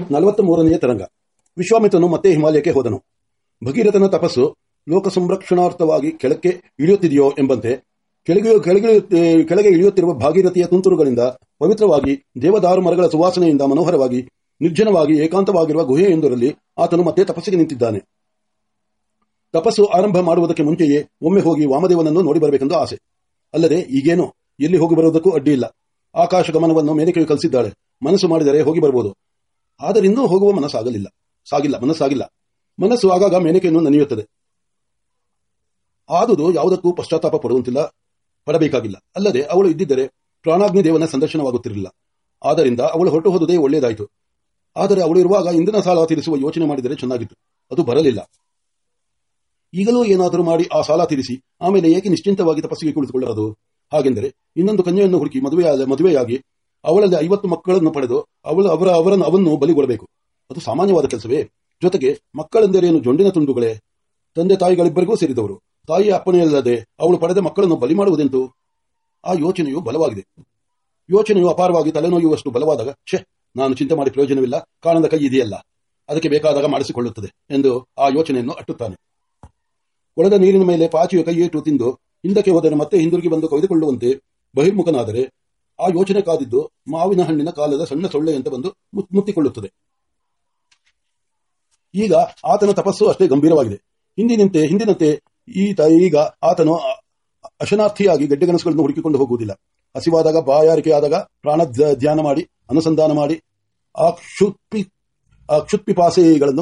ನಲವತ್ತ ಮೂರನೆಯ ತರಂಗ. ವಿಶ್ವಾಮಿತ್ರನು ಮತ್ತೆ ಹಿಮಾಲಯಕ್ಕೆ ಹೋದನು. ಭಗೀರಥನ ತಪಸ್ಸು ಲೋಕ ಸಂರಕ್ಷಣಾರ್ಥವಾಗಿ ಕೆಳಕ್ಕೆ ಇಳಿಯುತ್ತಿದೆಯೋ ಎಂಬಂತೆ ಕೆಳಗೆ ಕೆಳಗೆ ಕೆಳಗೆ ಇಳಿಯುತ್ತಿರುವ ಭಾಗೀರಥಿಯ ತುಂತುರುಗಳಿಂದ ಪವಿತ್ರವಾಗಿ ದೇವದಾರು ಮರಗಳ ಸುವಾಸನೆಯಿಂದ ಮನೋಹರವಾಗಿ ನಿರ್ಜನವಾಗಿ ಏಕಾಂತವಾಗಿರುವ ಗುಹೆಯೊಂದರಲ್ಲಿ ಆತನು ಮತ್ತೆ ತಪಸ್ಸಿಗೆ ನಿಂತಿದ್ದಾನೆ. ತಪಸ್ಸು ಆರಂಭ ಮಾಡುವುದಕ್ಕೆ ಮುಂಚೆಯೇ ಒಮ್ಮೆ ಹೋಗಿ ವಾಮದೇವನನ್ನು ನೋಡಿ ಬರಬೇಕೆಂದು ಆಸೆ. ಅಲ್ಲದೆ ಈಗೇನು, ಎಲ್ಲಿ ಹೋಗಿ ಬರುವುದಕ್ಕೂ ಅಡ್ಡಿ ಆಕಾಶ ಗಮನವನ್ನು ಮೇಲಕ್ಕೆ ಕಲಿಸಿದ್ದಾಳೆ. ಮನಸ್ಸು ಮಾಡಿದರೆ ಹೋಗಿ ಬರಬಹುದು ಆದರಿನ್ನೂ ಹೋಗುವ ಮನಸ್ಸಾಗಲಿಲ್ಲ. ಸಾಗಿಲ್ಲ, ಮನಸ್ಸಾಗಿಲ್ಲ. ಮನಸ್ಸು ಆಗಾಗ ಮೇನಕೆಯನ್ನು ನೆನೆಯುತ್ತದೆ. ಆದುದು ಯಾವುದಕ್ಕೂ ಪಶ್ಚಾತ್ತಾಪ ಪಡುವಂತಿಲ್ಲ, ಪಡಬೇಕಾಗಿಲ್ಲ. ಅಲ್ಲದೆ ಅವಳು ಇದ್ದಿದ್ದರೆ ಪ್ರಾಣಾಗ್ನಿ ದೇವನ ಸಂದರ್ಶನವಾಗುತ್ತಿರಲಿಲ್ಲ. ಆದ್ದರಿಂದ ಅವಳು ಹೊರಟು ಹೋದುದೇ ಒಳ್ಳೆಯದಾಯಿತು. ಆದರೆ ಅವಳು ಇರುವಾಗ ಇಂದಿನ ಸಾಲ ತೀರಿಸುವ ಯೋಚನೆ ಮಾಡಿದರೆ ಚೆನ್ನಾಗಿತ್ತು. ಅದು ಬರಲಿಲ್ಲ. ಈಗಲೂ ಏನಾದರೂ ಮಾಡಿ ಆ ಸಾಲ ತೀರಿಸಿ, ಆಮೇಲೆ ಏಕೆ ನಿಶ್ಚಿಂತವಾಗಿ ತಪಸ್ಸಿಗೆ ಕುಳಿತುಕೊಳ್ಳಬಹುದು ಹಾಗೆಂದರೆ, ಇನ್ನೊಂದು ಕನ್ಯೆಯನ್ನು ಹುಡುಕಿ ಮದುವೆಯಾದ ಮದುವೆಯಾಗಿ ಅವಳಲ್ಲಿ ಐವತ್ತು ಮಕ್ಕಳನ್ನು ಪಡೆದು ಅವಳು, ಅವರ, ಅವರನ್ನು ಅವನ್ನು ಬಲಿಗೊಡಬೇಕು. ಅದು ಸಾಮಾನ್ಯವಾದ ಕೆಲಸವೇ. ಜೊತೆಗೆ ಮಕ್ಕಳೆಂದರೇನು? ಜೊಂಡಿನ ತುಂಡುಗಳೇ. ತಂದೆ ತಾಯಿಗಳಿಬ್ಬರಿಗೂ ಸೇರಿದವರು. ತಾಯಿಯ ಅಪ್ಪಣೆಯಲ್ಲದೆ ಅವಳು ಪಡೆದ ಮಕ್ಕಳನ್ನು ಬಲಿ ಮಾಡುವುದೆಂತು? ಆ ಯೋಚನೆಯು ಬಲವಾಗಿದೆ. ಯೋಚನೆಯು ಅಪಾರವಾಗಿ ತಲೆನೋಯುವಷ್ಟು ಬಲವಾದಾಗ, ಛೆ, ನಾನು ಚಿಂತೆ ಮಾಡಿ ಪ್ರಯೋಜನವಿಲ್ಲ. ಕಾಣದ ಕೈ ಇದೆಯಲ್ಲ. ಅದಕ್ಕೆ ಬೇಕಾದಾಗ ಮಾಡಿಸಿಕೊಳ್ಳುತ್ತದೆ ಎಂದು ಆ ಯೋಚನೆಯನ್ನು ಅಟ್ಟುತ್ತಾನೆ. ಒಳದ ನೀರಿನ ಮೇಲೆ ಪಾಚಿಯ ಕೈಯಿಟ್ಟು ತಿಂದು ಹಿಂದಕ್ಕೆ ಹೋದರೆ ಮತ್ತೆ ಹಿಂದಿರುಗಿ ಬಂದು ಕೊಯ್ದುಕೊಳ್ಳುವಂತೆ ಬಹಿರ್ಮುಖನಾದರೆ ಆ ಯೋಚನೆ ಕಾದಿದ್ದು ಮಾವಿನ ಹಣ್ಣಿನ ಕಾಲದ ಸಣ್ಣ ಸೊಳ್ಳೆಯಂತೆ ಬಂದು ಮುತ್ತಿಕೊಳ್ಳುತ್ತದೆ. ಈಗ ಆತನ ತಪಸ್ಸು ಅಷ್ಟೇ ಗಂಭೀರವಾಗಿದೆ. ಹಿಂದಿನಂತೆ ಹಿಂದಿನಂತೆ ಈ ಈಗ ಆತನು ಅಶನಾರ್ಥಿಯಾಗಿ ಗಡ್ಡೆಗನಸುಗಳನ್ನು ಹುಡುಕಿಕೊಂಡು ಹೋಗುವುದಿಲ್ಲ. ಹಸಿವಾದಾಗ ಬಾಯಾರಿಕೆಯಾದಾಗ ಪ್ರಾಣ ಧ್ಯಾನ ಮಾಡಿ, ಅನುಸಂಧಾನ ಮಾಡಿ, ಆ ಕ್ಷುತ್ಪಿ, ಆ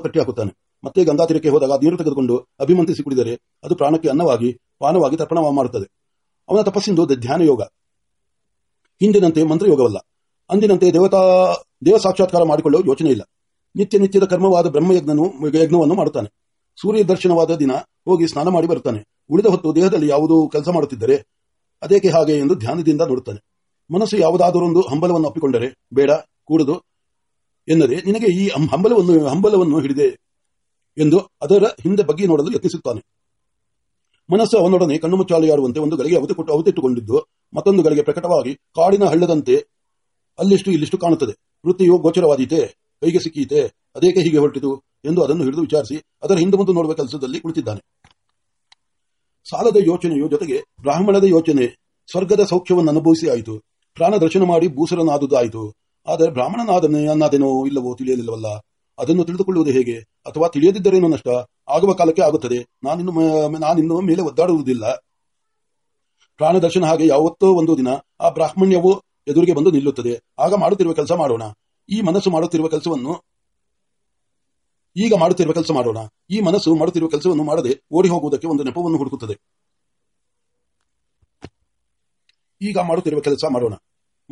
ಕಟ್ಟಿಹಾಕುತ್ತಾನೆ. ಮತ್ತೆ ಗಂಗಾತೀರಕ್ಕೆ ಹೋದಾಗ ನೀರು ತೆಗೆದುಕೊಂಡು ಅಭಿಮಂತ್ರಿಸಿ ಕುಡಿದರೆ ಅದು ಪ್ರಾಣಕ್ಕೆ ಅನ್ನವಾಗಿ, ಪಾನವಾಗಿ ತರ್ಪಣ ಮಾಡುತ್ತದೆ ಅವನ ತಪಸ್ಸಿಂದು ಧ್ಯಾನ ಯೋಗ ಹಿಂದಿನಂತೆ ಮಂತ್ರಯೋಗವಲ್ಲ. ಅಂದಿನಂತೆ ದೇವತಾ, ದೇವ ಸಾಕ್ಷಾತ್ಕಾರ ಮಾಡಿಕೊಳ್ಳುವ ಯೋಚನೆ ಇಲ್ಲ. ನಿತ್ಯ ನಿತ್ಯದ ಕರ್ಮವಾದ ಬ್ರಹ್ಮಯಜ್ಞನು, ಯಜ್ಞವನ್ನು ಮಾಡುತ್ತಾನೆ. ಸೂರ್ಯ ದರ್ಶನವಾದ ದಿನ ಹೋಗಿ ಸ್ನಾನ ಮಾಡಿ ಬರುತ್ತಾನೆ. ಉಳಿದ ಹೊತ್ತು ದೇಹದಲ್ಲಿ ಯಾವುದು ಕೆಲಸ ಮಾಡುತ್ತಿದ್ದರೆ ಅದೇಕೆ ಹಾಗೆ ಎಂದು ಧ್ಯಾನದಿಂದ ನೋಡುತ್ತಾನೆ. ಮನಸ್ಸು ಯಾವುದಾದರೊಂದು ಹಂಬಲವನ್ನು ಒಪ್ಪಿಕೊಂಡರೆ ಬೇಡ, ಕೂಡುದು ಎಂದರೆ ನಿನಗೆ ಈ ಹಂಬಲವನ್ನು ಹಂಬಲವನ್ನು ಹಿಡಿದೆ ಎಂದು ಅದರ ಹಿಂದೆ ಬಗ್ಗೆ ನೋಡಲು ಯತ್ನಿಸುತ್ತಾನೆ. ಮನಸ್ಸು ಅವನೊಡನೆ ಕಣ್ಣು ಮುಚ್ಚಾಲೆಯಾಡುವಂತೆ ಒಂದು ಗಳಿಗೆ ಅವತಿಟ್ಟು ಅವತಿಟ್ಟುಕೊಂಡಿದ್ದು ಮತ್ತೊಂದು ಗಳಿಗೆ ಪ್ರಕಟವಾಗಿ ಕಾಡಿನ ಹಳ್ಳದಂತೆ ಅಲ್ಲಿಷ್ಟು ಇಲ್ಲಿಷ್ಟು ಕಾಣುತ್ತದೆ. ವೃತ್ತಿಯು ಗೋಚರವಾದೀತೆ, ಕೈಗೆ ಸಿಕ್ಕೀತೆ ಅದೇಕೆ ಹೀಗೆ ಹೊರಟಿತು ಎಂದು ಅದನ್ನು ಹಿಡಿದು ವಿಚಾರಿಸಿ ಅದರ ಹಿಂದೆ ಮುಂದೆ ನೋಡುವ ಕೆಲಸದಲ್ಲಿ ಕುಳಿತಿದ್ದಾನೆ. ಸಾಲದ ಯೋಚನೆಯು ಜೊತೆಗೆ ಬ್ರಾಹ್ಮಣದ ಯೋಚನೆ, ಸ್ವರ್ಗದ ಸೌಖ್ಯವನ್ನು ಅನುಭವಿಸಿ ಆಯಿತು. ಪ್ರಾಣ ದರ್ಶನ ಮಾಡಿ ಭೂಸರನಾದುದಾಯಿತು. ಆದರೆ ಬ್ರಾಹ್ಮಣನಾದನೇನಾದೇನೋ ಇಲ್ಲವೋ ತಿಳಿಯಲಿಲ್ಲವಲ್ಲ. ಅದನ್ನು ತಿಳಿದುಕೊಳ್ಳುವುದು ಹೇಗೆ? ಅಥವಾ ತಿಳಿಯದಿದ್ದರೇನೋ ನಷ್ಟ? ಆಗುವ ಕಾಲಕ್ಕೆ ಆಗುತ್ತದೆ. ನಾನಿನ್ನು ನಾನಿನ್ನು ಮೇಲೆ ಒದ್ದಾಡುವುದಿಲ್ಲ. ಪ್ರಾಣ ದರ್ಶನ ಹಾಗೆ ಯಾವತ್ತೋ ಒಂದು ದಿನ ಆ ಬ್ರಾಹ್ಮಣ್ಯವು ಎದುರಿಗೆ ಬಂದು ನಿಲ್ಲುತ್ತದೆ. ಆಗ ಮಾಡುತ್ತಿರುವ ಕೆಲಸ ಮಾಡೋಣ. ಈ ಮನಸ್ಸು ಮಾಡುತ್ತಿರುವ ಕೆಲಸವನ್ನು ಈಗ ಮಾಡುತ್ತಿರುವ ಕೆಲಸ ಮಾಡೋಣ. ಈ ಮನಸ್ಸು ಮಾಡುತ್ತಿರುವ ಕೆಲಸವನ್ನು ಮಾಡದೆ ಓಡಿ ಹೋಗುವುದಕ್ಕೆ ಒಂದು ನೆಪವನ್ನು ಹುಡುಕುತ್ತದೆ. ಈಗ ಮಾಡುತ್ತಿರುವ ಕೆಲಸ ಮಾಡೋಣ.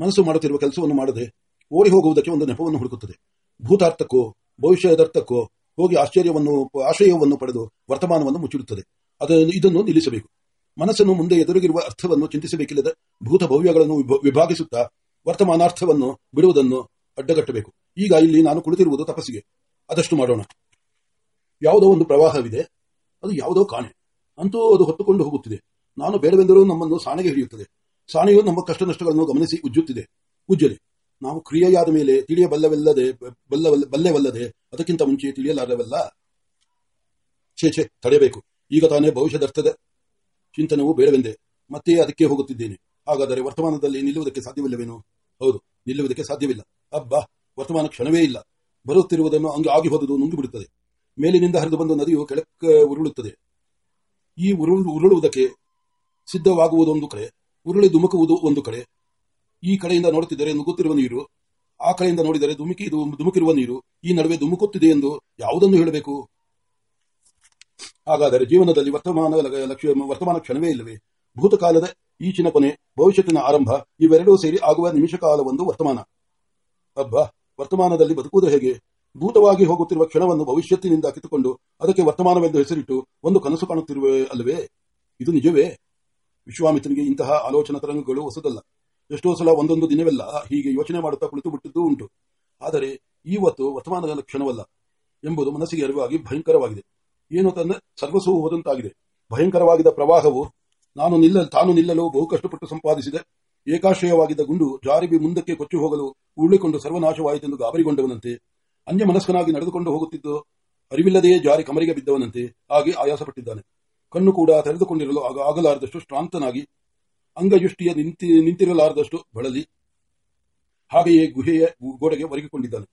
ಮನಸ್ಸು ಮಾಡುತ್ತಿರುವ ಕೆಲಸವನ್ನು ಮಾಡದೆ ಓಡಿ ಹೋಗುವುದಕ್ಕೆ ಒಂದು ನೆಪವನ್ನು ಹುಡುಕುತ್ತದೆ. ಭೂತಾರ್ಥಕ್ಕೋ, ಭವಿಷ್ಯದರ್ಥಕ್ಕೋ ಹೋಗಿ ಆಶ್ಚರ್ಯವನ್ನು, ಆಶ್ರಯವನ್ನು ಪಡೆದು ವರ್ತಮಾನವನ್ನು ಮುಚ್ಚಿಡುತ್ತದೆ. ಅದನ್ನು, ಇದನ್ನು ನಿಲ್ಲಿಸಬೇಕು. ಮನಸ್ಸನ್ನು ಮುಂದೆ ಎದುರಿಗಿರುವ ಅರ್ಥವನ್ನು ಚಿಂತಿಸಬೇಕಿಲ್ಲದ ಭೂತ ಭವ್ಯಗಳನ್ನು ವಿಭಾಗಿಸುತ್ತಾ ವರ್ತಮಾನಾರ್ಥವನ್ನು ಬಿಡುವುದನ್ನು ಅಡ್ಡಗಟ್ಟಬೇಕು. ಈಗ ಇಲ್ಲಿ ನಾನು ಕುಳಿತಿರುವುದು ತಪಸ್ಸಿಗೆ. ಅದಷ್ಟು ಮಾಡೋಣ. ಯಾವುದೋ ಒಂದು ಪ್ರವಾಹವಿದೆ. ಅದು ಯಾವುದೋ ಕಾಣೆ. ಅಂತೂ ಅದು ಹೊತ್ತುಕೊಂಡು ಹೋಗುತ್ತಿದೆ. ನಾನು ಬೇಡವೆಂದರೂ ನಮ್ಮನ್ನು ಸಾಣೆಗೆ ಹಿಡಿಯುತ್ತದೆ. ಸಾಣೆಯು ನಮ್ಮ ಕಷ್ಟ ನಷ್ಟಗಳನ್ನು ಗಮನಿಸಿ ಉಜ್ಜುತ್ತಿದೆ. ಉಜ್ಜಲಿ. ನಾವು ಕ್ರಿಯೆಯಾದ ಮೇಲೆ ತಿಳಿಯಬಲ್ಲವೆಲ್ಲದೆ ಬಲ್ಲವಲ್ಲ ಬಲ್ಲೆವಲ್ಲದೆ ಅದಕ್ಕಿಂತ ಮುಂಚೆ ತಿಳಿಯಲಾರವಲ್ಲ? ಛೇ ಛೇ, ತಡೆಯಬೇಕು. ಈಗ ತಾನೇ ಭವಿಷ್ಯದರ್ಥದ ಚಿಂತನವು ಬೇಡವೆಂದೆ ಮತ್ತೆ ಅದಕ್ಕೆ ಹೋಗುತ್ತಿದ್ದೇನೆ. ಹಾಗಾದರೆ ವರ್ತಮಾನದಲ್ಲಿ ನಿಲ್ಲುವುದಕ್ಕೆ ಸಾಧ್ಯವಿಲ್ಲವೇನು? ಹೌದು, ನಿಲ್ಲುವುದಕ್ಕೆ ಸಾಧ್ಯವಿಲ್ಲ. ಅಬ್ಬಾ, ವರ್ತಮಾನ ಕ್ಷಣವೇ ಇಲ್ಲ. ಬರುತ್ತಿರುವುದನ್ನು ಹಂಗೆ ಆಗಿ ಹೋದುದು ನುಂಗಿ ಬಿಡುತ್ತದೆ ಮೇಲಿನಿಂದ ಹರಿದು ಬಂದ ನದಿಯು ಕೆಳಕ್ಕೆ ಉರುಳುತ್ತದೆ. ಈ ಉರುಳು, ಉರುಳುವುದಕ್ಕೆ ಸಿದ್ಧವಾಗುವುದೊಂದು ಕಡೆ, ಉರುಳಿ ಧುಮುಕುವುದು ಒಂದು ಕಡೆ. ಈ ಕಡೆಯಿಂದ ನೋಡುತ್ತಿದ್ದರೆ ನುಗ್ಗುತ್ತಿರುವ ನೀರು, ಆ ಕಡೆಯಿಂದ ನೋಡಿದರೆ ಧುಮುಕಿ ಧುಮುಕಿರುವ ನೀರು, ಈ ನಡುವೆ ಧುಮುಕುತ್ತಿದೆ ಎಂದು ಯಾವುದನ್ನು ಹೇಳಬೇಕು? ಹಾಗಾದರೆ ಜೀವನದಲ್ಲಿ ವರ್ತಮಾನ ವರ್ತಮಾನ ಕ್ಷಣವೇ ಇಲ್ಲವೇ? ಭೂತಕಾಲದ ಈಚಿನ ಕೊನೆ, ಭವಿಷ್ಯತ್ತಿನ ಆರಂಭ, ಇವೆರಡೂ ಸೇರಿ ಆಗುವ ನಿಮಿಷ ಕಾಲವೊಂದು ವರ್ತಮಾನ. ಅಬ್ಬಾ, ವರ್ತಮಾನದಲ್ಲಿ ಬದುಕುವುದು ಹೇಗೆ? ಭೂತವಾಗಿ ಹೋಗುತ್ತಿರುವ ಕ್ಷಣವನ್ನು ಭವಿಷ್ಯತ್ತಿನಿಂದ ಕಿತ್ತುಕೊಂಡು ಅದಕ್ಕೆ ವರ್ತಮಾನವೆಂದು ಹೆಸರಿಟ್ಟು ಒಂದು ಕನಸು ಕಾಣುತ್ತಿರುವೆ ಅಲ್ಲವೇ? ಇದು ನಿಜವೇ? ವಿಶ್ವಾಮಿತ್ರನಿಗೆ ಇಂತಹ ಆಲೋಚನಾ ತರಂಗಗಳು ಹೊಸದಲ್ಲ. ಎಷ್ಟೋ ಸಲ ಒಂದೊಂದು ದಿನವೆಲ್ಲ ಹೀಗೆ ಯೋಚನೆ ಮಾಡುತ್ತಾ ಕುಳಿತು ಬಿಟ್ಟಿದ್ದು ಉಂಟು. ಆದರೆ ಇವತ್ತು ವರ್ತಮಾನದ ಕ್ಷಣವಲ್ಲ ಎಂಬುದು ಮನಸ್ಸಿಗೆ ಅರಿವಾಗಿ ಭಯಂಕರವಾಗಿದೆ. ಏನು ತನ್ನ ಸರ್ವಸ್ವವು ಹೋದಂತಾಗಿದೆ. ಭಯಂಕರವಾಗಿದ್ದ ಪ್ರವಾಹವು ನಾನು ನಿಲ್ಲ, ತಾನು ನಿಲ್ಲಲು ಬಹು ಕಷ್ಟಪಟ್ಟು ಸಂಪಾದಿಸಿದೆ. ಏಕಾಶ್ರಯವಾಗಿದ್ದ ಗುಂಡು ಜಾರಿಬಿ ಮುಂದಕ್ಕೆ ಕೊಚ್ಚಿ ಹೋಗಲು ಉರುಳಿಕೊಂಡು ಸರ್ವನಾಶವಾಯಿತೆಂದು ಗಾಬರಿಗೊಂಡವನಂತೆ. ಅನ್ಯ ಮನಸ್ಕನಾಗಿ ನಡೆದುಕೊಂಡು ಹೋಗುತ್ತಿದ್ದು ಅರಿವಿಲ್ಲದೆಯೇ ಜಾರಿ ಕಮರಿಗೆ ಬಿದ್ದವನಂತೆ ಹಾಗೆ ಆಯಾಸಪಟ್ಟಿದ್ದಾನೆ. ಕಣ್ಣು ಕೂಡ ತೆರೆದುಕೊಂಡಿರಲು ಆಗ ಆಗಲಾರದಷ್ಟು ಶ್ರಾಂತನಾಗಿ ಅಂಗಯುಷ್ಟಿಯ ನಿಂತಿ, ನಿಂತಿರಲಾರದಷ್ಟು ಬಳಲಿ. ಹಾಗೆಯೇ ಗುಹೆಯ ಗೋಡೆಗೆ ಒರಗಿಕೊಂಡಿದ್ದಾನೆ.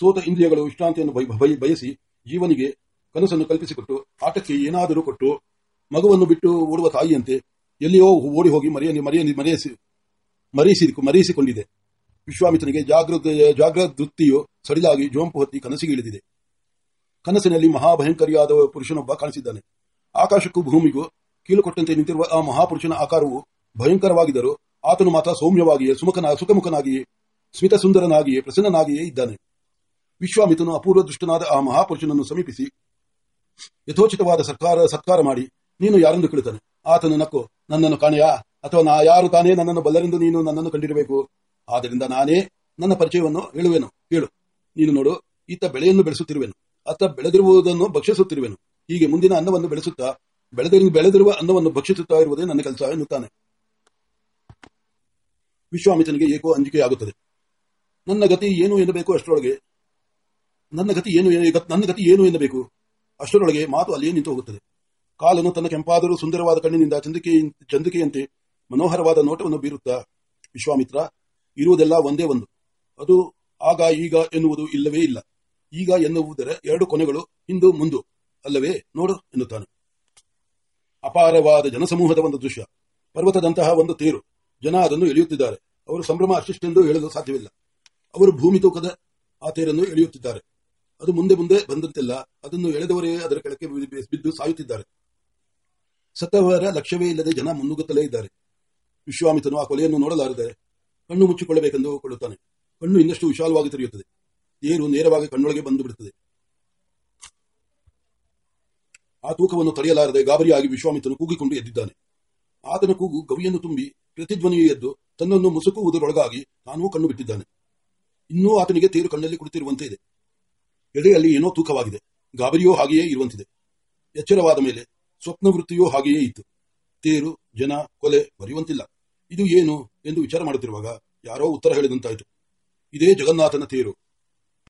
ಸೋತ ಇಂದ್ರಿಯಗಳು ವಿಶ್ರಾಂತಿಯನ್ನು ಬಯ- ಬಯ- ಬಯಸಿ ಜೀವನಿಗೆ ಕನಸನ್ನು ಕಲ್ಪಿಸಿಕೊಟ್ಟು, ಆಟಕ್ಕೆ ಏನಾದರೂ ಕೊಟ್ಟು, ಮಗುವನ್ನು ಬಿಟ್ಟು ಓಡುವ ತಾಯಿಯಂತೆ ಎಲ್ಲಿಯೋ ಓಡಿ ಹೋಗಿ ಮರೆಯ ಮರೆಯ ಮರೆಯಿಸಿ ಮರೆಯಿಸಿ ಮರೆಯಿಸಿಕೊಂಡಿದೆ. ವಿಶ್ವಾಮಿತ್ರನಿಗೆ ಜಾಗೃತ ಜಾಗೃತಿಯು ಸಡಿಲಾಗಿ ಜೋಂಪು ಹೊತ್ತಿ ಕನಸಿಗೆ ಇಳಿದಿದೆ. ಕನಸಿನಲ್ಲಿ ಮಹಾಭಯಂಕರಿಯಾದ ಪುರುಷನೊಬ್ಬ ಕಾಣಿಸಿದ್ದಾನೆ. ಆಕಾಶಕ್ಕೂ ಭೂಮಿಗೂ ಕೀಳು ಕೊಟ್ಟಂತೆ ನಿಂತಿರುವ ಆ ಮಹಾಪುರುಷನ ಆಕಾರವು ಭಯಂಕರವಾಗಿದ್ದರೂ ಆತನು ಮಾತ್ರ ಸೌಮ್ಯವಾಗಿಯೇ, ಸುಮುಖನ ಸುಖಮುಖನಾಗಿಯೇ ಸ್ಮಿತ ಸುಂದರನಾಗಿಯೇ ಪ್ರಸನ್ನನಾಗಿಯೇ ಇದ್ದಾನೆ. ವಿಶ್ವಾಮಿತನು ಅಪೂರ್ವ ದೃಷ್ಟನಾದ ಆ ಮಹಾಪುರುಷನನ್ನು ಸಮೀಪಿಸಿ ಯಥೋಚಿತವಾದ ಸರ್ಕಾರ ಸತ್ಕಾರ ಮಾಡಿ. ನೀನು ಯಾರೆಂದು ಕೇಳುತ್ತಾನೆ? ಆತನು ನಕ್ಕು, ನನ್ನನ್ನು ಕಾಣೆಯಾ? ಅಥವಾ ನಾ ಯಾರು ತಾನೇ ನನ್ನನ್ನು ಬಲ್ಲರೆಂದು ನೀನು ನನ್ನನ್ನು ಕಂಡಿರಬೇಕು? ಆದ್ದರಿಂದ ನಾನೇ ನನ್ನ ಪರಿಚಯವನ್ನು ಹೇಳುವೆನು. ಹೇಳು. ನೀನು ನೋಡು, ಈತ ಬೆಳೆಯನ್ನು ಬೆಳೆಸುತ್ತಿರುವೆನು. ಆತ ಬೆಳೆದಿರುವುದನ್ನು ಭಕ್ಷಿಸುತ್ತಿರುವೆನು. ಹೀಗೆ ಮುಂದಿನ ಅನ್ನವನ್ನು ಬೆಳೆಸುತ್ತಾ, ಬೆಳೆದ, ಬೆಳೆದಿರುವ ಅನ್ನವನ್ನು ಭಕ್ಷಿಸುತ್ತಾ ಇರುವುದೇ ನನ್ನ ಕೆಲಸ ಎನ್ನುತ್ತಾನೆ. ವಿಶ್ವಾಮಿತನಿಗೆ ಏಕೋ ಅಂಜಿಕೆಯಾಗುತ್ತದೆ. ನನ್ನ ಗತಿ ಏನು ಎನ್ನಬೇಕು ಅಷ್ಟರೊಳಗೆ? ನನ್ನ ಗತಿ ಏನು ನನ್ನ ಗತಿ ಏನು ಎನ್ನಬೇಕು? ಅಷ್ಟರೊಳಗೆ ಮಾತು ಅಲ್ಲಿಯೇ ನಿಂತು ಹೋಗುತ್ತದೆ. ಕಾಲನು ತನ್ನ ಕೆಂಪಾದರೂ ಸುಂದರವಾದ ಕಣ್ಣಿನಿಂದ ಚಂದಿಕೆ, ಚಂದಿಕೆಯಂತೆ ಮನೋಹರವಾದ ನೋಟವನ್ನು ಬೀರುತ್ತಾ, ವಿಶ್ವಾಮಿತ್ರ, ಇರುವುದೆಲ್ಲ ಒಂದೇ ಒಂದು. ಅದು ಆಗ ಈಗ ಎನ್ನುವುದು ಇಲ್ಲವೇ ಇಲ್ಲ. ಈಗ ಎನ್ನುವುದರ ಎರಡು ಕೊನೆಗಳು ಹಿಂದು ಮುಂದು ಅಲ್ಲವೇ? ನೋಡು ಎನ್ನುತ್ತಾನೆ. ಅಪಾರವಾದ ಜನಸಮೂಹದ ಒಂದು ದೃಶ್ಯ. ಪರ್ವತದಂತಹ ಒಂದು ತೇರು. ಜನ ಅದನ್ನು ಎಳೆಯುತ್ತಿದ್ದಾರೆ. ಅವರು ಸಂಭ್ರಮ ಅಷ್ಟಿಷ್ಟೆಂದು ಹೇಳಲು ಸಾಧ್ಯವಿಲ್ಲ. ಅವರು ಭೂಮಿ ತೂಕದ ಆ ತೇರನ್ನು ಎಳೆಯುತ್ತಿದ್ದಾರೆ. ಅದು ಮುಂದೆ ಮುಂದೆ ಬಂದಂತಿಲ್ಲ. ಅದನ್ನು ಎಳೆದವರೇ ಅದರ ಕೆಳಕ್ಕೆ ಬಿದ್ದು ಸಾಯುತ್ತಿದ್ದಾರೆ. ಸತ್ತವರ ಲಕ್ಷ್ಯವೇ ಇಲ್ಲದೆ ಜನ ಮುನ್ನುಗ್ಗುತ್ತಲೇ ಇದ್ದಾರೆ. ವಿಶ್ವಾಮಿತನು ಆ ಕೊಲೆಯನ್ನು ನೋಡಲಾರದೆ ಕಣ್ಣು ಮುಚ್ಚಿಕೊಳ್ಳಬೇಕೆಂದು ಕೊಳ್ಳುತ್ತಾನೆ. ಕಣ್ಣು ಇನ್ನಷ್ಟು ವಿಶಾಲವಾಗಿ ತೆರೆಯುತ್ತದೆ. ತೇರು ನೇರವಾಗಿ ಕಣ್ಣೊಳಗೆ ಬಂದು ಬಿಡುತ್ತದೆ. ಆ ತೂಕವನ್ನು ತಡೆಯಲಾರದೆ ಗಾಬರಿಯಾಗಿ ವಿಶ್ವಾಮಿತನು ಕೂಗಿಕೊಂಡು ಎದ್ದಿದ್ದಾನೆ. ಆತನ ಕೂಗು ಗವಿಯನ್ನು ತುಂಬಿ ಪ್ರತಿಧ್ವನಿಯು ಎದ್ದು ತನ್ನನ್ನು ಮುಸುಕುವುದರೊಳಗಾಗಿ ತಾನೂ ಕಣ್ಣು ಬಿಟ್ಟಿದ್ದಾನೆ. ಇನ್ನೂ ಆತನಿಗೆ ತೇರು ಕಣ್ಣಲ್ಲಿ ಕುಳಿತಿರುವಂತೆ ಇದೆ. ಎದೆಯಲ್ಲಿ ಏನೋ ತೂಕವಾಗಿದೆ. ಗಾಬರಿಯೋ ಹಾಗೆಯೇ ಇರುವಂತಿದೆ. ಎಚ್ಚರವಾದ ಮೇಲೆ ಸ್ವಪ್ನ ವೃತ್ತಿಯೋ ಹಾಗೆಯೇ ಇತ್ತು. ತೇರು, ಜನ, ಕೊಲೆ ಬರೆಯುವಂತಿಲ್ಲ. ಇದು ಏನು ಎಂದು ವಿಚಾರ ಮಾಡುತ್ತಿರುವಾಗ ಯಾರೋ ಉತ್ತರ ಹೇಳಿದಂತಾಯಿತು. ಇದೇ ಜಗನ್ನಾಥನ ತೇರು.